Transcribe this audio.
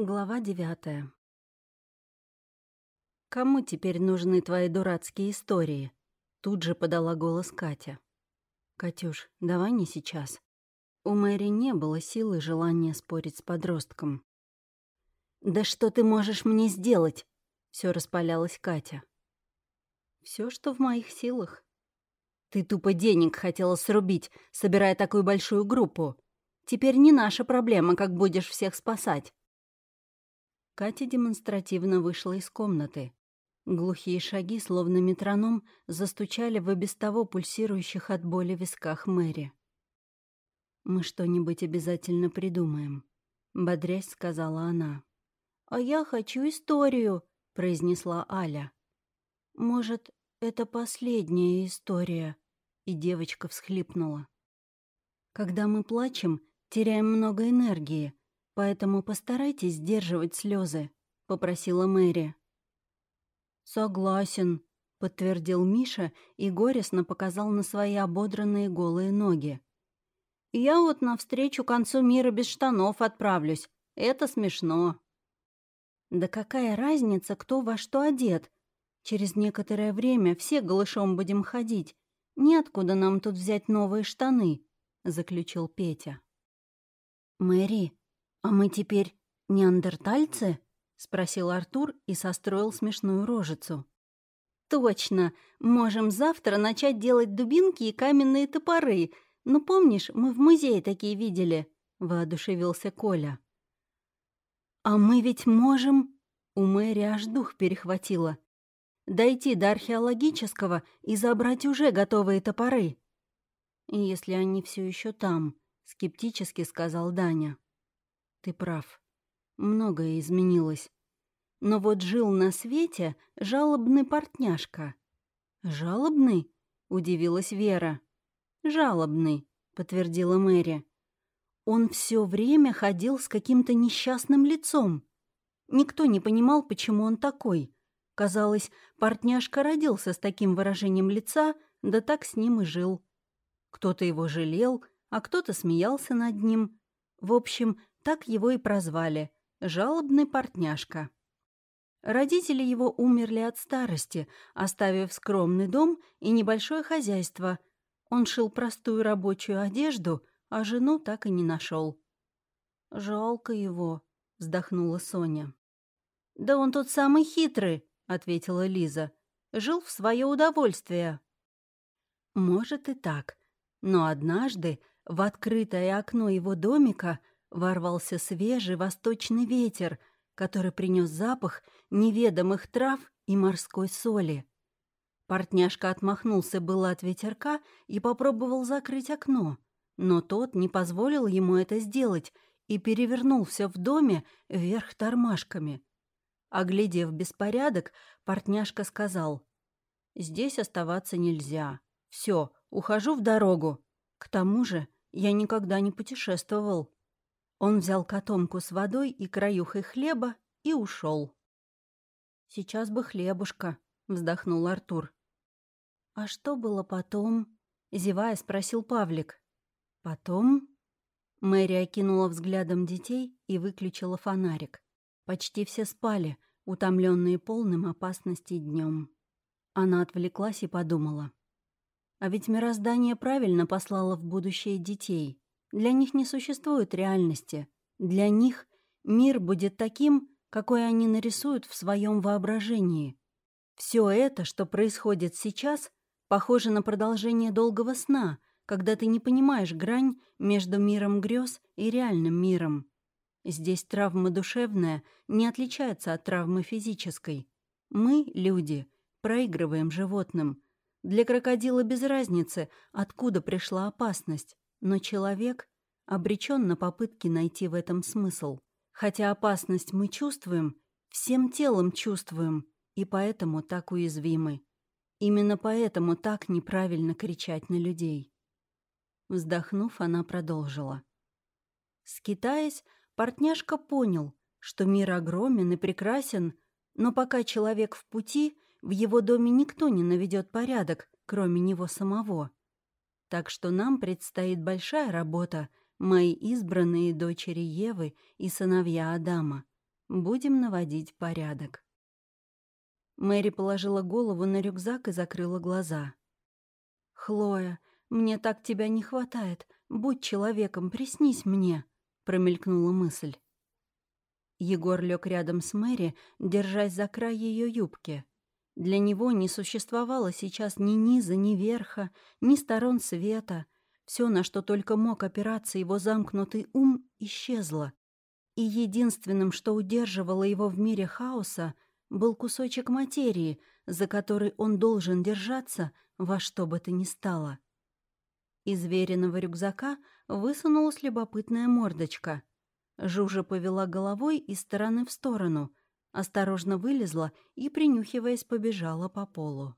Глава девятая. «Кому теперь нужны твои дурацкие истории?» Тут же подала голос Катя. «Катюш, давай не сейчас». У Мэри не было сил и желания спорить с подростком. «Да что ты можешь мне сделать?» Все распалялась Катя. Все, что в моих силах. Ты тупо денег хотела срубить, собирая такую большую группу. Теперь не наша проблема, как будешь всех спасать. Катя демонстративно вышла из комнаты. Глухие шаги, словно метроном, застучали в и без того пульсирующих от боли висках Мэри. «Мы что-нибудь обязательно придумаем», — бодрясь сказала она. «А я хочу историю», — произнесла Аля. «Может, это последняя история?» И девочка всхлипнула. «Когда мы плачем, теряем много энергии, поэтому постарайтесь сдерживать слезы», — попросила Мэри. «Согласен», — подтвердил Миша и горестно показал на свои ободранные голые ноги. «Я вот навстречу концу мира без штанов отправлюсь. Это смешно». «Да какая разница, кто во что одет? Через некоторое время все голышом будем ходить. Неоткуда нам тут взять новые штаны», — заключил Петя. «Мэри, «А мы теперь неандертальцы?» — спросил Артур и состроил смешную рожицу. «Точно! Можем завтра начать делать дубинки и каменные топоры. Ну, помнишь, мы в музее такие видели?» — воодушевился Коля. «А мы ведь можем...» У Мэри аж дух перехватило. «Дойти до археологического и забрать уже готовые топоры». «Если они все еще там», — скептически сказал Даня. Ты прав. Многое изменилось. Но вот жил на свете жалобный портняшка. «Жалобный?» — удивилась Вера. «Жалобный», — подтвердила Мэри. Он все время ходил с каким-то несчастным лицом. Никто не понимал, почему он такой. Казалось, портняшка родился с таким выражением лица, да так с ним и жил. Кто-то его жалел, а кто-то смеялся над ним. В общем, так его и прозвали — жалобный портняшка. Родители его умерли от старости, оставив скромный дом и небольшое хозяйство. Он шил простую рабочую одежду, а жену так и не нашел. «Жалко его», — вздохнула Соня. «Да он тот самый хитрый», — ответила Лиза. «Жил в свое удовольствие». «Может и так, но однажды в открытое окно его домика ворвался свежий восточный ветер, который принес запах неведомых трав и морской соли. Портняшка отмахнулся было от ветерка и попробовал закрыть окно, но тот не позволил ему это сделать и перевернул все в доме вверх тормашками. Оглядев беспорядок, портняшка сказал, «Здесь оставаться нельзя. Все, ухожу в дорогу. К тому же я никогда не путешествовал». Он взял котомку с водой и краюхой хлеба и ушел. «Сейчас бы хлебушка», — вздохнул Артур. «А что было потом?» — зевая спросил Павлик. «Потом?» Мэри окинула взглядом детей и выключила фонарик. Почти все спали, утомленные полным опасности днем. Она отвлеклась и подумала. А ведь мироздание правильно послало в будущее детей. Для них не существует реальности. Для них мир будет таким, какой они нарисуют в своем воображении. Все это, что происходит сейчас, похоже на продолжение долгого сна, когда ты не понимаешь грань между миром грез и реальным миром. Здесь травма душевная не отличается от травмы физической. Мы, люди, проигрываем животным. Для крокодила без разницы, откуда пришла опасность. Но человек обречен на попытки найти в этом смысл. Хотя опасность мы чувствуем, всем телом чувствуем, и поэтому так уязвимы. Именно поэтому так неправильно кричать на людей. Вздохнув, она продолжила. Скитаясь, портняшка понял, что мир огромен и прекрасен, но пока человек в пути, в его доме никто не наведет порядок, кроме него самого. Так что нам предстоит большая работа, мои избранные дочери Евы и сыновья Адама. Будем наводить порядок. Мэри положила голову на рюкзак и закрыла глаза. «Хлоя, мне так тебя не хватает. Будь человеком, приснись мне», — промелькнула мысль. Егор лег рядом с Мэри, держась за край ее юбки. Для него не существовало сейчас ни низа, ни верха, ни сторон света. Все, на что только мог опираться его замкнутый ум, исчезло. И единственным, что удерживало его в мире хаоса, был кусочек материи, за который он должен держаться во что бы то ни стало. Из веренного рюкзака высунулась любопытная мордочка. Жужа повела головой из стороны в сторону, осторожно вылезла и, принюхиваясь, побежала по полу.